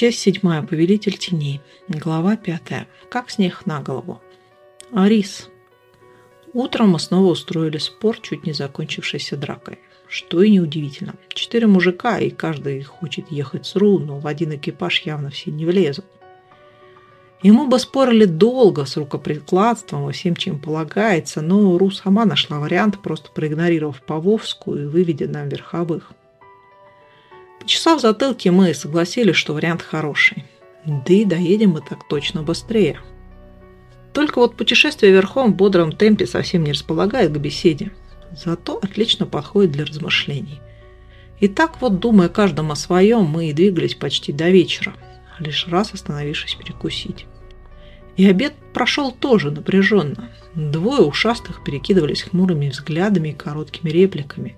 Часть седьмая. Повелитель теней. Глава пятая. Как снег на голову. Арис. Утром мы снова устроили спор, чуть не закончившийся дракой. Что и неудивительно. Четыре мужика, и каждый хочет ехать с Ру, но в один экипаж явно все не влезут. Ему бы спорили долго, с рукоприкладством и всем, чем полагается, но Ру сама нашла вариант, просто проигнорировав Павовскую и выведя нам верховых. Почесав затылки, мы согласились, что вариант хороший. Да и доедем мы так точно быстрее. Только вот путешествие верхом в бодром темпе совсем не располагает к беседе. Зато отлично подходит для размышлений. И так вот, думая каждом о своем, мы и двигались почти до вечера, лишь раз остановившись перекусить. И обед прошел тоже напряженно. Двое ушастых перекидывались хмурыми взглядами и короткими репликами,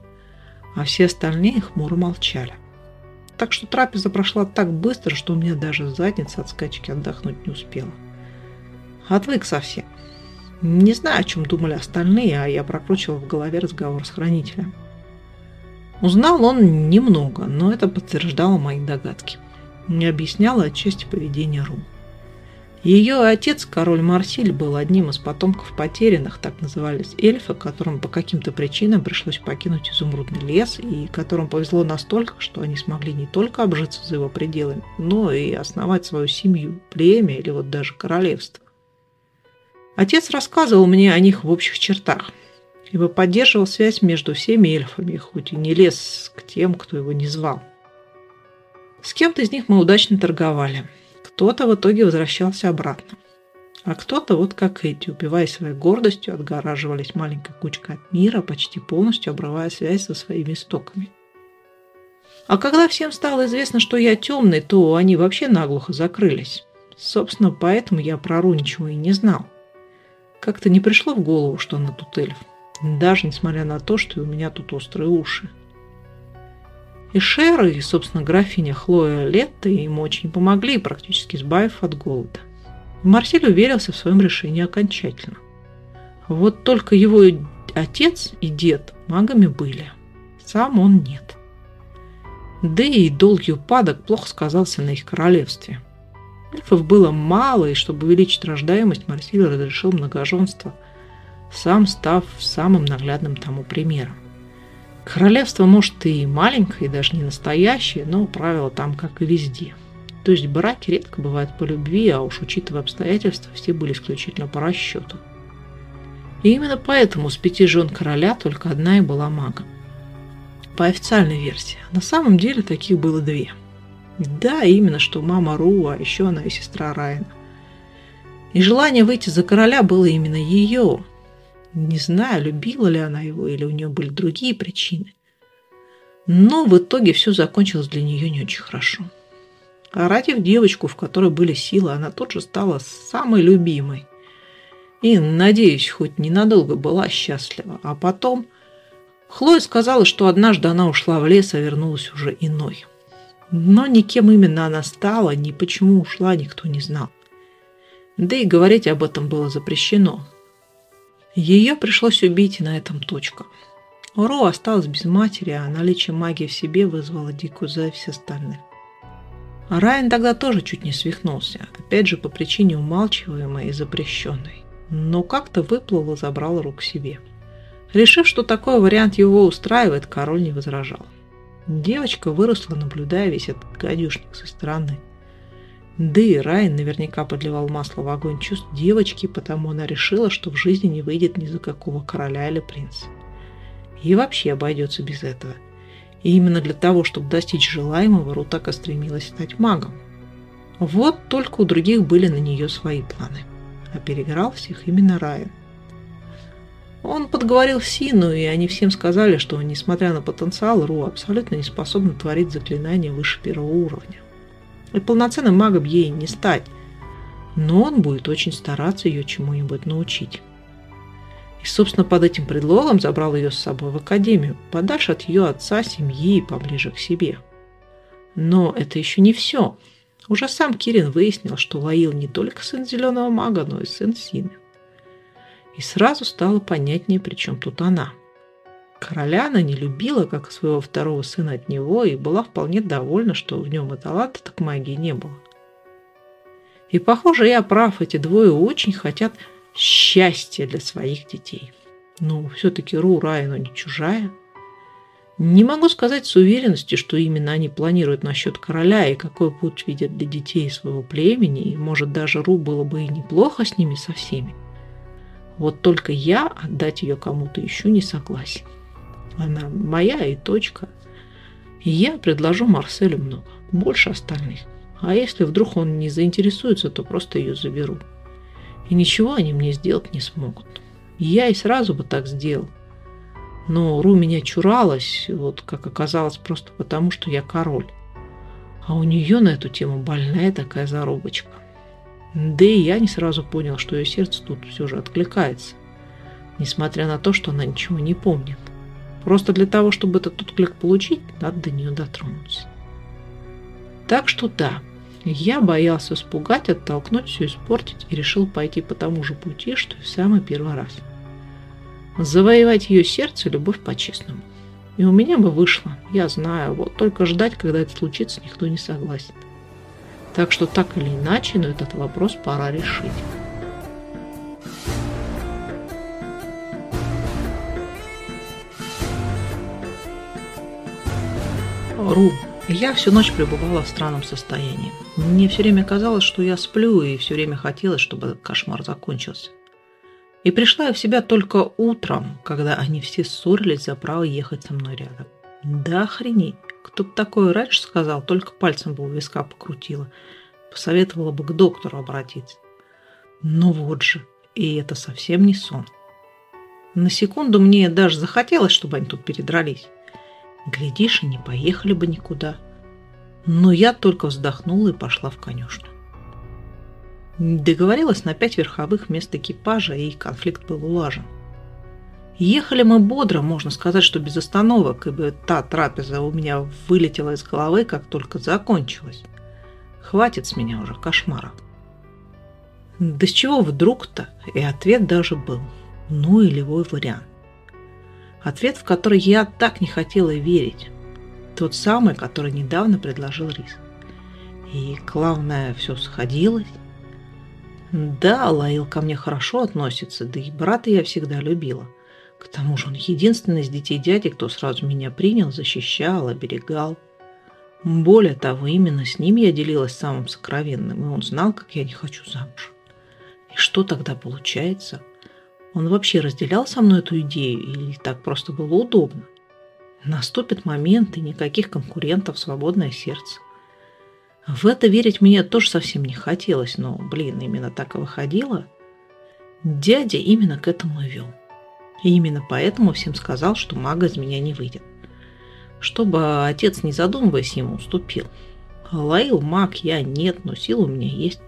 а все остальные хмуро молчали. Так что трапеза прошла так быстро, что у меня даже задница от скачки отдохнуть не успела. Отвык совсем. Не знаю, о чем думали остальные, а я прокручивал в голове разговор с хранителем. Узнал он немного, но это подтверждало мои догадки. Не объясняло отчасти поведения Ру. Ее отец, король Марсиль, был одним из потомков потерянных, так назывались эльфы, которым по каким-то причинам пришлось покинуть изумрудный лес, и которым повезло настолько, что они смогли не только обжиться за его пределами, но и основать свою семью, племя или вот даже королевство. Отец рассказывал мне о них в общих чертах, ибо поддерживал связь между всеми эльфами, хоть и не лез к тем, кто его не звал. С кем-то из них мы удачно торговали – кто-то в итоге возвращался обратно. А кто-то, вот как эти, убиваясь своей гордостью, отгораживались маленькой кучкой от мира, почти полностью обрывая связь со своими истоками. А когда всем стало известно, что я темный, то они вообще наглухо закрылись. Собственно, поэтому я про Ру ничего и не знал. Как-то не пришло в голову, что она тут эльф. Даже несмотря на то, что у меня тут острые уши. И Шер, и, собственно, графиня Хлоя Летта ему очень помогли, практически избавив от голода. Марсель уверился в своем решении окончательно. Вот только его отец и дед магами были. Сам он нет. Да и долгий упадок плохо сказался на их королевстве. Эльфов было мало, и чтобы увеличить рождаемость, Марсиль разрешил многоженство, сам став самым наглядным тому примером. Королевство, может, и маленькое, и даже не настоящее, но правила там, как и везде. То есть браки редко бывают по любви, а уж учитывая обстоятельства, все были исключительно по расчету. И именно поэтому с пяти жен короля только одна и была магом. По официальной версии. На самом деле таких было две. Да, именно что мама Ру, а еще она и сестра Райана. И желание выйти за короля было именно ее, не знаю, любила ли она его или у нее были другие причины. Но в итоге все закончилось для нее не очень хорошо. А девочку, в которой были силы, она тут же стала самой любимой. И, надеюсь, хоть ненадолго была счастлива. А потом Хлоя сказала, что однажды она ушла в лес, а вернулась уже иной. Но никем именно она стала, ни почему ушла, никто не знал. Да и говорить об этом было запрещено. Ее пришлось убить, и на этом точка. Ро осталась без матери, а наличие магии в себе вызвало дикую зависть остальных. А Райан тогда тоже чуть не свихнулся, опять же по причине умалчиваемой и запрещенной. Но как-то выплыл и забрал рук себе. Решив, что такой вариант его устраивает, король не возражал. Девочка выросла, наблюдая весь этот гадюшник со стороны – да и Райан наверняка подливал масло в огонь чувств девочки, потому она решила, что в жизни не выйдет ни за какого короля или принца. И вообще обойдется без этого. И именно для того, чтобы достичь желаемого, Рутака стремилась стать магом. Вот только у других были на нее свои планы. А переграл всех именно Райан. Он подговорил Сину, и они всем сказали, что, несмотря на потенциал, Ру абсолютно не способна творить заклинания выше первого уровня. И полноценным магом ей не стать. Но он будет очень стараться ее чему-нибудь научить. И, собственно, под этим предлогом забрал ее с собой в академию, подальше от ее отца, семьи и поближе к себе. Но это еще не все. Уже сам Кирин выяснил, что Лаил не только сын зеленого мага, но и сын Сины. И сразу стало понятнее, при чем тут она. Короля она не любила, как своего второго сына от него, и была вполне довольна, что в нем и таланта так магии не было. И, похоже, я прав, эти двое очень хотят счастья для своих детей. Но все-таки Ру Райну не чужая. Не могу сказать с уверенностью, что именно они планируют насчет короля и какой путь видят для детей своего племени, и, может, даже Ру было бы и неплохо с ними со всеми. Вот только я отдать ее кому-то еще не согласен. Она моя и точка. И я предложу Марселю много, больше остальных. А если вдруг он не заинтересуется, то просто ее заберу. И ничего они мне сделать не смогут. Я и сразу бы так сделал. Но Ру меня чуралась, вот как оказалось, просто потому, что я король. А у нее на эту тему больная такая зарубочка. Да и я не сразу понял, что ее сердце тут все же откликается, несмотря на то, что она ничего не помнит. Просто для того, чтобы этот отклик получить, надо до нее дотронуться. Так что да, я боялся испугать, оттолкнуть, все испортить и решил пойти по тому же пути, что и в самый первый раз. Завоевать ее сердце любовь по-честному. И у меня бы вышло, я знаю, вот только ждать, когда это случится, никто не согласен. Так что так или иначе, но этот вопрос пора решить. Ру. Я всю ночь пребывала в странном состоянии. Мне все время казалось, что я сплю, и все время хотелось, чтобы кошмар закончился. И пришла я в себя только утром, когда они все ссорились за право ехать со мной рядом. Да охренеть. Кто бы такое раньше сказал, только пальцем бы у виска покрутила. Посоветовала бы к доктору обратиться. Ну вот же, и это совсем не сон. На секунду мне даже захотелось, чтобы они тут передрались. Глядишь, и не поехали бы никуда. Но я только вздохнула и пошла в конюшню. Договорилась на пять верховых мест экипажа, и конфликт был улажен. Ехали мы бодро, можно сказать, что без остановок, ибо та трапеза у меня вылетела из головы, как только закончилась. Хватит с меня уже кошмара. Да с чего вдруг-то? И ответ даже был. Ну и левой вариант. Ответ, в который я так не хотела верить. Тот самый, который недавно предложил Рис. И главное, все сходилось. Да, Лаил ко мне хорошо относится, да и брата я всегда любила. К тому же он единственный из детей дяди, кто сразу меня принял, защищал, оберегал. Более того, именно с ним я делилась самым сокровенным, и он знал, как я не хочу замуж. И что тогда получается? Он вообще разделял со мной эту идею или так просто было удобно? Наступит момент, и никаких конкурентов, свободное сердце. В это верить мне тоже совсем не хотелось, но, блин, именно так и выходило. Дядя именно к этому и вел. И именно поэтому всем сказал, что мага из меня не выйдет. Чтобы отец, не задумываясь, ему уступил. Лаил маг я нет, но сила у меня есть.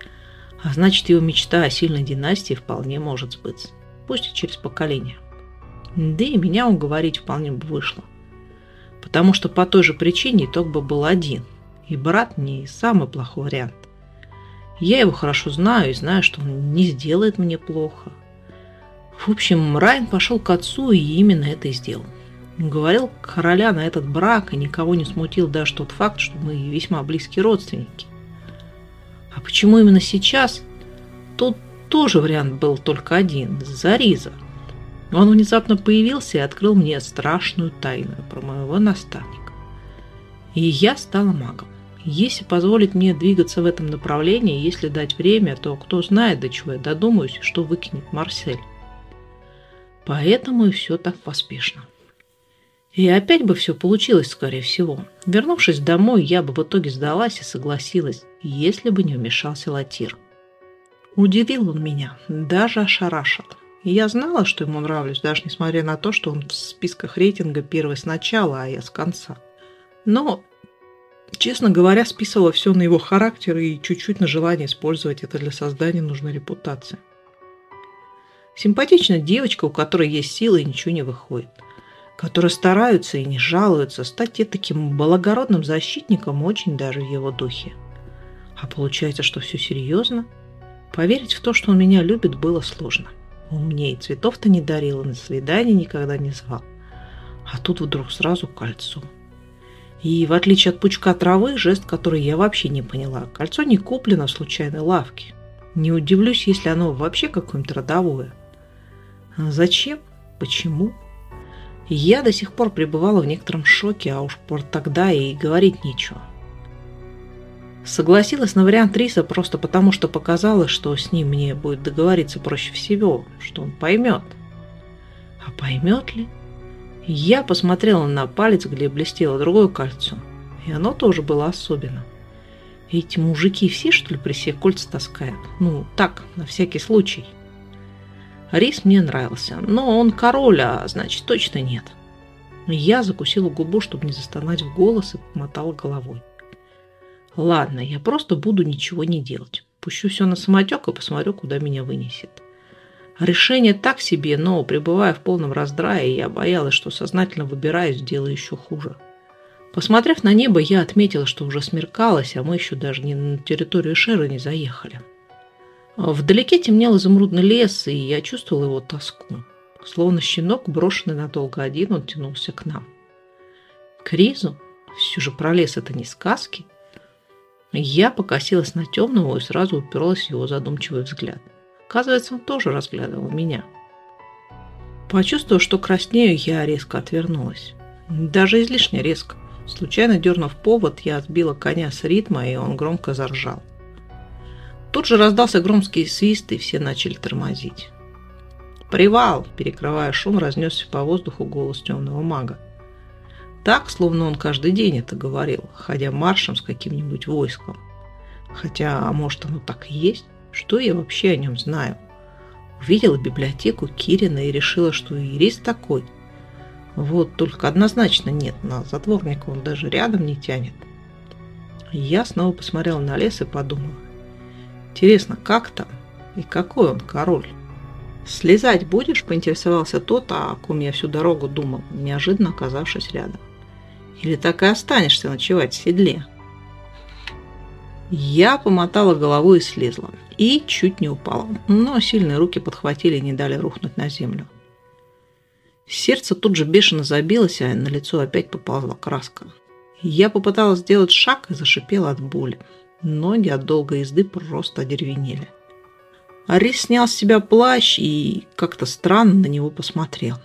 А значит, его мечта о сильной династии вполне может сбыться. Пусть и через поколение. Да и меня уговорить вполне бы вышло. Потому что по той же причине итог бы был один – и брат не самый плохой вариант. Я его хорошо знаю и знаю, что он не сделает мне плохо. В общем, Райан пошел к отцу и именно это и сделал. Говорил короля на этот брак и никого не смутил даже тот факт, что мы весьма близкие родственники. А почему именно сейчас? Тут тоже вариант был только один – Зариза. Он внезапно появился и открыл мне страшную тайну про моего наставника. И я стала магом. Если позволить мне двигаться в этом направлении, если дать время, то кто знает, до чего я додумаюсь, что выкинет Марсель. Поэтому и все так поспешно. И опять бы все получилось, скорее всего. Вернувшись домой, я бы в итоге сдалась и согласилась, если бы не вмешался Латир. Удивил он меня, даже ошарашил. И я знала, что ему нравлюсь, даже несмотря на то, что он в списках рейтинга первый сначала, а я с конца. Но Честно говоря, списывала все на его характер и чуть-чуть на желание использовать это для создания нужной репутации. Симпатичная девочка, у которой есть силы и ничего не выходит. Которая стараются и не жалуются стать таким благородным защитником очень даже в его духе. А получается, что все серьезно? Поверить в то, что он меня любит, было сложно. Он мне и цветов-то не дарил, и на свидание никогда не звал. А тут вдруг сразу кольцо. И в отличие от пучка травы, жест, который я вообще не поняла, кольцо не куплено в случайной лавке. Не удивлюсь, если оно вообще какое-нибудь родовое. А зачем? Почему? Я до сих пор пребывала в некотором шоке, а уж por тогда и говорить нечего. Согласилась на вариант Риса просто потому, что показалось, что с ним мне будет договориться проще всего, что он поймет. А поймет ли? Я посмотрела на палец, где блестело другое кольцо, и оно тоже было особенно. Эти мужики все, что ли, при себе кольца таскают? Ну, так, на всякий случай. Рис мне нравился, но он король, а значит, точно нет. Я закусила губу, чтобы не застонать в голос, и помотала головой. Ладно, я просто буду ничего не делать. Пущу все на самотек и посмотрю, куда меня вынесет. Решение так себе, но, пребывая в полном раздрае, я боялась, что сознательно выбираюсь, делаю еще хуже. Посмотрев на небо, я отметила, что уже смеркалось, а мы еще даже не на территорию Шера не заехали. Вдалеке темнел изумрудный лес, и я чувствовала его тоску. Словно щенок, брошенный надолго один, он тянулся к нам. К Ризу? Все же про лес это не сказки. Я покосилась на темного и сразу уперлась в его задумчивый взгляд. Оказывается, он тоже разглядывал меня. Почувствовав, что краснею, я резко отвернулась. Даже излишне резко. Случайно дернув повод, я отбила коня с ритма, и он громко заржал. Тут же раздался громкий свист, и все начали тормозить. «Привал!» – перекрывая шум, разнесся по воздуху голос темного мага. Так, словно он каждый день это говорил, ходя маршем с каким-нибудь войском. Хотя, а может, оно так и есть? Что я вообще о нем знаю? Увидела библиотеку Кирина и решила, что Ирис такой. Вот только однозначно нет, на затворника он даже рядом не тянет. Я снова посмотрела на лес и подумала. Интересно, как там? И какой он король? «Слезать будешь?» – поинтересовался тот, о ком я всю дорогу думал, неожиданно оказавшись рядом. Или так и останешься ночевать в седле? Я помотала головой и слезла. И чуть не упала. Но сильные руки подхватили и не дали рухнуть на землю. Сердце тут же бешено забилось, а на лицо опять поползла краска. Я попыталась сделать шаг и зашипела от боли. Ноги от долгой езды просто одеревенели. Арис снял с себя плащ и как-то странно на него посмотрел.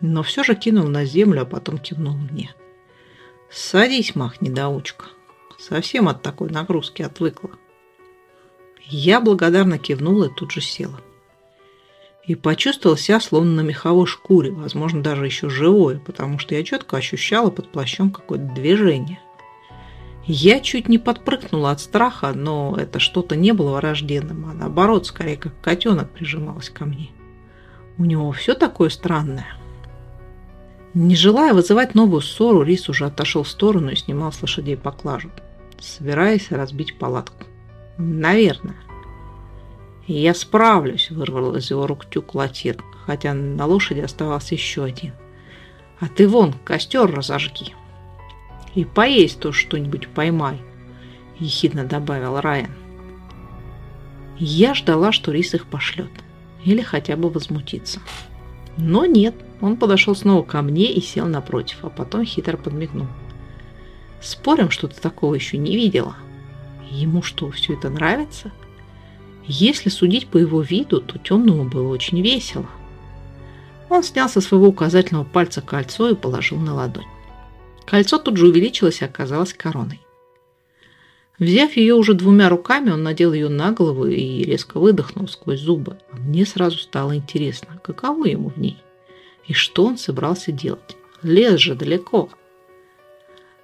Но все же кинул на землю, а потом кивнул мне. — Садись, мах, недоучка. Совсем от такой нагрузки отвыкла. Я благодарно кивнула и тут же села. И почувствовала себя словно на меховой шкуре, возможно, даже еще живое, потому что я четко ощущала под плащом какое-то движение. Я чуть не подпрыгнула от страха, но это что-то не было врожденным, а наоборот, скорее как котенок прижималась ко мне. У него все такое странное. Не желая вызывать новую ссору, Рис уже отошел в сторону и снимал с лошадей поклажу, собираясь разбить палатку. «Наверное». «Я справлюсь», – вырвал из его рук тюк латир, хотя на лошади оставался еще один. «А ты вон, костер разожги. И поесть тоже что-нибудь поймай», – ехидно добавил Райан. Я ждала, что Рис их пошлет. Или хотя бы возмутится. Но нет, он подошел снова ко мне и сел напротив, а потом хитро подмигнул. Спорим, что ты такого еще не видела? Ему что, все это нравится? Если судить по его виду, то темному было очень весело. Он снял со своего указательного пальца кольцо и положил на ладонь. Кольцо тут же увеличилось и оказалось короной. Взяв ее уже двумя руками, он надел ее на голову и резко выдохнул сквозь зубы. А мне сразу стало интересно, каково ему в ней. И что он собрался делать? Лес же далеко.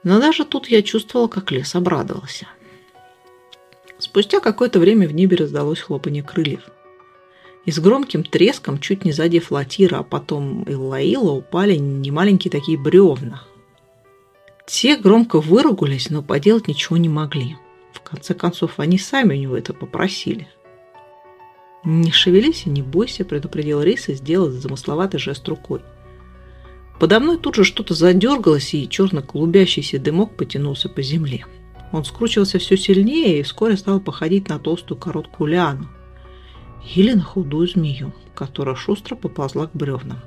Но даже тут я чувствовала, как лес обрадовался. Спустя какое-то время в небе раздалось хлопанье крыльев. И с громким треском, чуть не задев Латира, а потом и Лаила, упали немаленькие такие бревна, те громко выругались, но поделать ничего не могли. Конце концов, они сами у него это попросили. «Не шевелись и не бойся», – предупредил Рис и сделал замысловатый жест рукой. Подо мной тут же что-то задергалось, и черно-клубящийся дымок потянулся по земле. Он скручивался все сильнее и вскоре стал походить на толстую короткую лиану или на худую змею, которая шустро поползла к бревнам.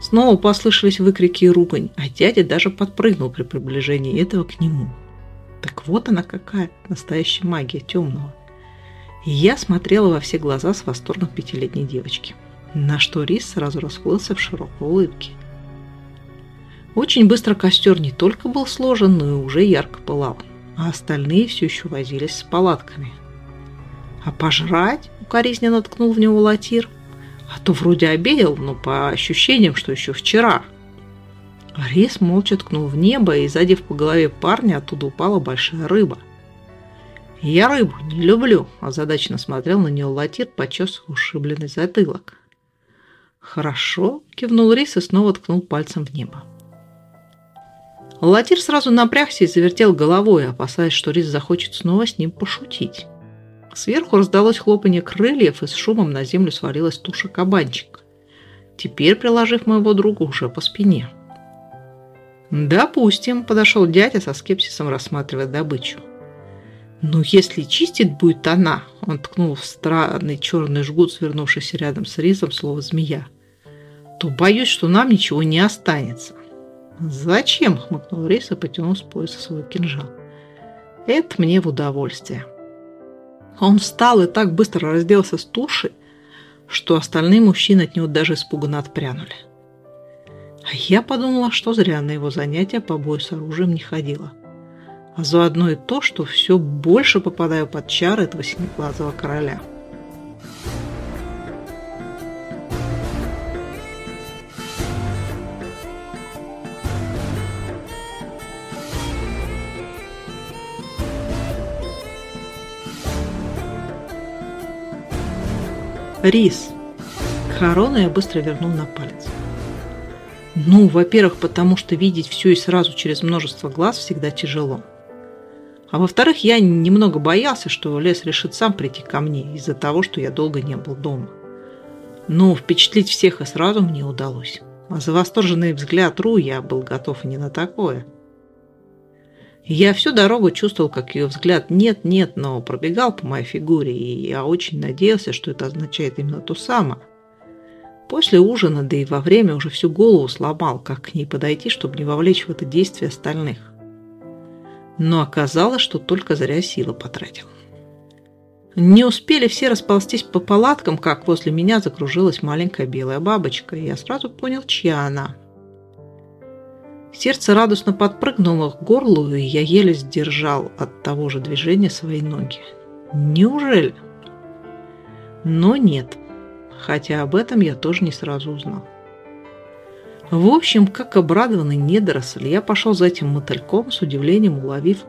Снова послышались выкрики и ругань, а дядя даже подпрыгнул при приближении этого к нему. Так вот она какая, настоящая магия темного. И я смотрела во все глаза с восторгом пятилетней девочки, на что Рис сразу расплылся в широкой улыбке. Очень быстро костер не только был сложен, но и уже ярко пылал, а остальные все еще возились с палатками. «А пожрать?» – укоризненно ткнул в него Латир. «А то вроде обедал, но по ощущениям, что еще вчера». Рис молча ткнул в небо, и, задев по голове парня, оттуда упала большая рыба. «Я рыбу не люблю», – озадаченно смотрел на нее Латир, почесывая ушибленный затылок. «Хорошо», – кивнул Рис и снова ткнул пальцем в небо. Латир сразу напрягся и завертел головой, опасаясь, что Рис захочет снова с ним пошутить. Сверху раздалось хлопанье крыльев, и с шумом на землю свалилась туша кабанчика. Теперь приложив моего друга уже по спине. «Допустим», – подошел дядя со скепсисом, рассматривая добычу. «Но если чистить будет она», – он ткнул в странный черный жгут, свернувшийся рядом с рисом, слово «змея», – то боюсь, что нам ничего не останется. «Зачем?» – хмыкнул Рис и потянул с пояса свой кинжал. «Это мне в удовольствие». Он встал и так быстро разделся с туши, что остальные мужчины от него даже испуганно отпрянули. А я подумала, что зря на его занятия по бою с оружием не ходила. А заодно и то, что все больше попадаю под чары этого синеглазого короля. Рис. Корону я быстро вернул на палец. Ну, во-первых, потому что видеть все и сразу через множество глаз всегда тяжело. А во-вторых, я немного боялся, что лес решит сам прийти ко мне из-за того, что я долго не был дома. Но впечатлить всех и сразу мне удалось. А за восторженный взгляд Ру я был готов и не на такое. Я всю дорогу чувствовал, как ее взгляд нет-нет, но пробегал по моей фигуре, и я очень надеялся, что это означает именно то самое. После ужина, да и во время уже всю голову сломал, как к ней подойти, чтобы не вовлечь в это действие остальных. Но оказалось, что только зря силы потратил. Не успели все расползтись по палаткам, как возле меня закружилась маленькая белая бабочка, и я сразу понял, чья она – Сердце радостно подпрыгнуло к горлу, и я еле сдержал от того же движения свои ноги. Неужели? Но нет, хотя об этом я тоже не сразу узнал. В общем, как обрадованный недоросль, я пошел за этим мотыльком, с удивлением уловив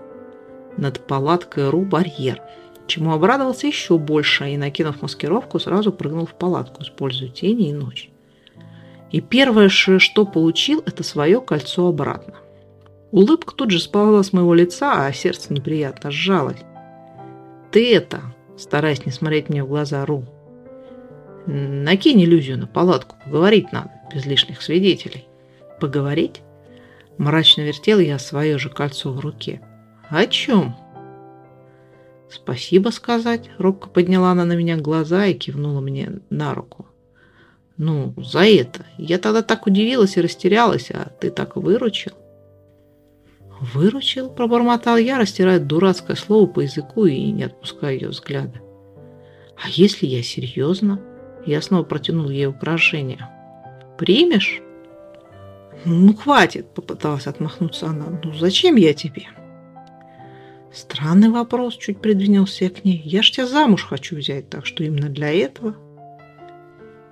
над палаткой Ру барьер, чему обрадовался еще больше и, накинув маскировку, сразу прыгнул в палатку, используя тени и ночь. И первое, что получил, это свое кольцо обратно. Улыбка тут же спала с моего лица, а сердце неприятно сжалось. «Ты это!» – стараясь не смотреть мне в глаза, Ру. «Накинь иллюзию на палатку, поговорить надо, без лишних свидетелей». «Поговорить?» Мрачно вертел я свое же кольцо в руке. «О чем?» «Спасибо сказать», – робко подняла она на меня глаза и кивнула мне на руку. Ну, за это. Я тогда так удивилась и растерялась, а ты так выручил. Выручил, пробормотал я, растирая дурацкое слово по языку и не отпуская ее взгляда. А если я серьезно? Я снова протянул ей украшение. Примешь? Ну, хватит, попыталась отмахнуться она. Ну, зачем я тебе? Странный вопрос, чуть придвинулся я к ней. Я ж тебя замуж хочу взять, так что именно для этого.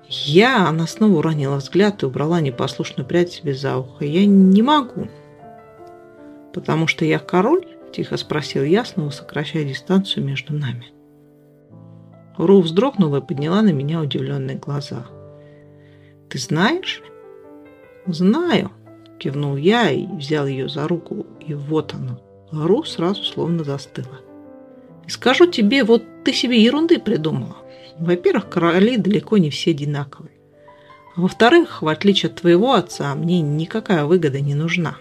Я, она снова уронила взгляд и убрала непослушную прядь себе за ухо. Я не могу. Потому что я король? Тихо спросил я, снова сокращая дистанцию между нами. Ру вздрогнула и подняла на меня удивленные глаза. «Ты знаешь?» «Знаю», – кивнул я и взял ее за руку, и вот оно. Ру сразу словно застыла. «И скажу тебе, вот ты себе ерунды придумала. Во-первых, короли далеко не все одинаковые. во-вторых, в отличие от твоего отца, мне никакая выгода не нужна.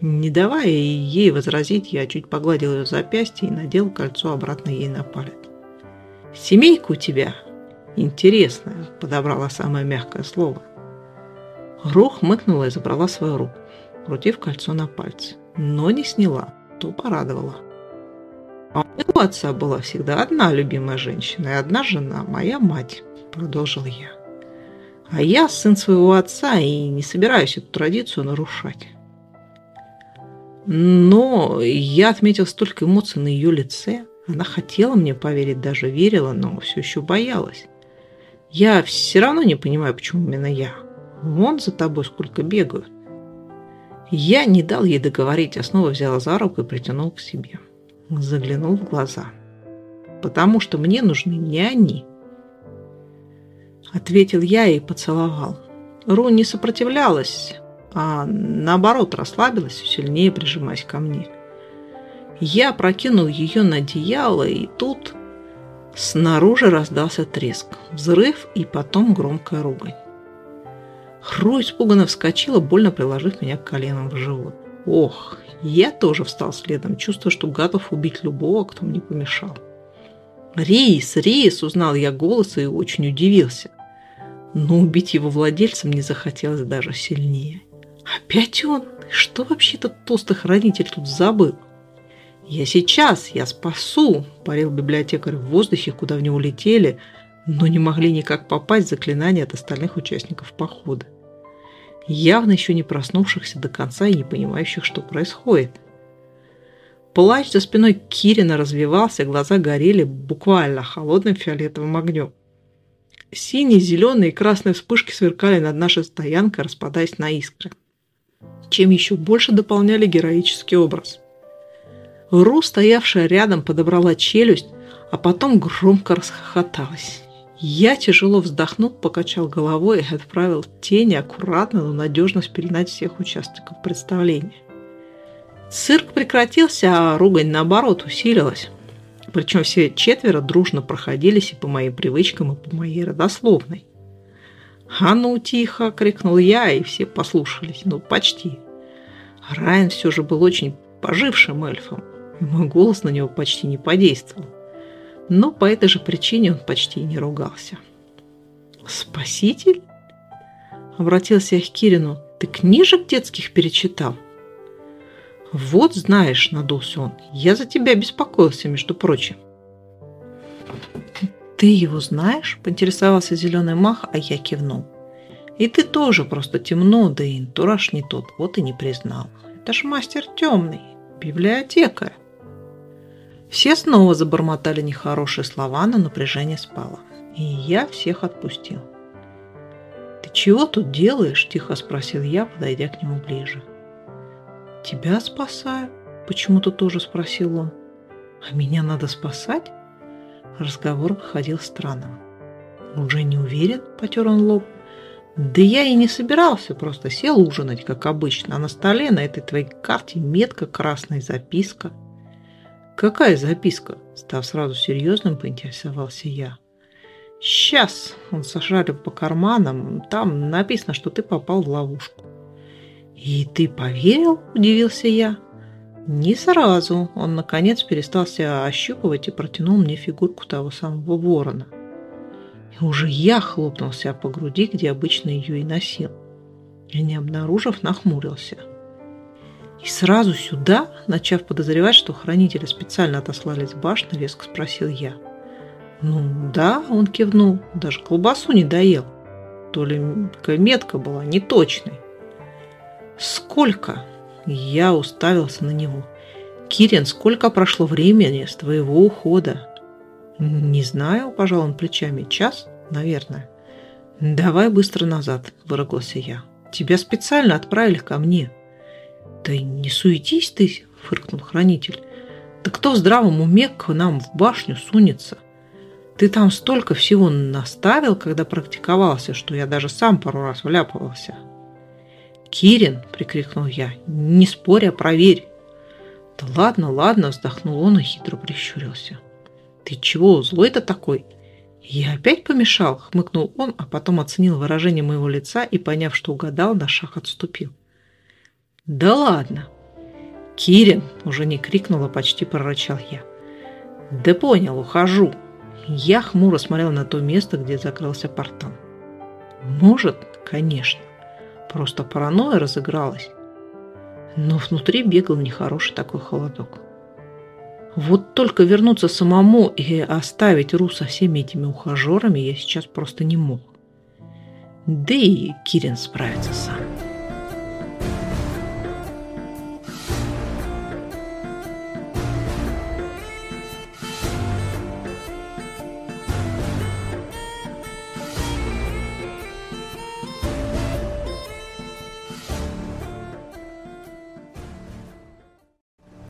Не давая ей возразить, я чуть погладил ее запястье и надел кольцо обратно ей на палец. «Семейка у тебя интересная», – подобрала самое мягкое слово. Ру хмыкнула и забрала свою руку, крутив кольцо на пальце, но не сняла, то порадовала. А у моего отца была всегда одна любимая женщина и одна жена, моя мать, продолжил я. А я сын своего отца и не собираюсь эту традицию нарушать. Но я отметил столько эмоций на ее лице. Она хотела мне поверить, даже верила, но все еще боялась. Я все равно не понимаю, почему именно я. Вон за тобой сколько бегают. Я не дал ей договорить, а снова взяла за руку и притянул к себе. Заглянул в глаза. Потому что мне нужны не они. Ответил я и поцеловал. Ру не сопротивлялась, а наоборот расслабилась, сильнее прижимаясь ко мне. Я прокинул ее на одеяло, и тут снаружи раздался треск, взрыв и потом громкая ругань. Хру испуганно вскочила, больно приложив меня к коленам в живот. Ох, я тоже встал следом, чувствуя, что готов убить любого, кто мне помешал. «Рейс, Рейс!» – узнал я голос и очень удивился. Но убить его владельца мне захотелось даже сильнее. Опять он? Что вообще этот толстый хранитель тут забыл? «Я сейчас, я спасу!» – парил библиотекарь в воздухе, куда в него летели, но не могли никак попасть заклинания от остальных участников похода. Явно еще не проснувшихся до конца и не понимающих, что происходит. Плащ за спиной Кирина развивался, глаза горели буквально холодным фиолетовым огнем. Синие, зеленые и красные вспышки сверкали над нашей стоянкой, распадаясь на искры. Чем еще больше дополняли героический образ – Ру, стоявшая рядом, подобрала челюсть, а потом громко расхохоталась. Я тяжело вздохнул, покачал головой и отправил тени аккуратно, но надежно спеленать всех участников представления. Цирк прекратился, а ругань, наоборот, усилилась. Причем все четверо дружно проходились и по моим привычкам, и по моей родословной. «А ну, тихо!» – крикнул я, и все послушались. Ну, почти. Райан все же был очень пожившим эльфом. Мой голос на него почти не подействовал. Но по этой же причине он почти не ругался. «Спаситель?» Обратился я к Кирину. «Ты книжек детских перечитал?» «Вот знаешь», — надулся он, — «я за тебя беспокоился, между прочим». «Ты его знаешь?» – поинтересовался зеленый мах, а я кивнул. «И ты тоже просто темно, да и антураж не тот, вот и не признал. Это ж мастер темный, библиотека». Все снова забормотали нехорошие слова, но напряжение спало. И я всех отпустил. «Ты чего тут делаешь?» – тихо спросил я, подойдя к нему ближе. «Тебя спасаю?» – почему-то тоже спросил он. «А меня надо спасать?» Разговор выходил странным. «Уже не уверен?» – потер он лоб. «Да я и не собирался, просто сел ужинать, как обычно, а на столе на этой твоей карте метка красная записка – «Какая записка?» Став сразу серьезным, поинтересовался я. «Сейчас!» Он сошарил по карманам. Там написано, что ты попал в ловушку. «И ты поверил?» – удивился я. «Не сразу». Он, наконец, перестал себя ощупывать и протянул мне фигурку того самого ворона. И уже я хлопнул себя по груди, где обычно ее и носил. И, не обнаружив, нахмурился – и сразу сюда, начав подозревать, что хранители специально отослали с башни, резко спросил я. Ну да, он кивнул, даже колбасу не доел. То ли метка была неточной. Сколько? Я уставился на него. Кирин, сколько прошло времени с твоего ухода? Не знаю, пожал он плечами. Час, наверное. Давай быстро назад, выругался я. Тебя специально отправили ко мне. «Да не суетись ты!» – фыркнул хранитель. «Да кто в здравом уме к нам в башню сунется? Ты там столько всего наставил, когда практиковался, что я даже сам пару раз вляпывался». «Кирин!» – прикрикнул я. «Не спорь, а проверь!» «Да ладно, ладно!» – вздохнул он и хитро прищурился. «Ты чего, злой-то такой?» «Я опять помешал?» – хмыкнул он, а потом оценил выражение моего лица и, поняв, что угадал, на шаг отступил. «Да ладно!» «Кирин!» – уже не крикнула, почти прорычал я. «Да понял, ухожу!» Я хмуро смотрел на то место, где закрылся портал. «Может, конечно. Просто паранойя разыгралась. Но внутри бегал нехороший такой холодок. Вот только вернуться самому и оставить Ру со всеми этими ухажерами я сейчас просто не мог. Да и Кирин справится сам.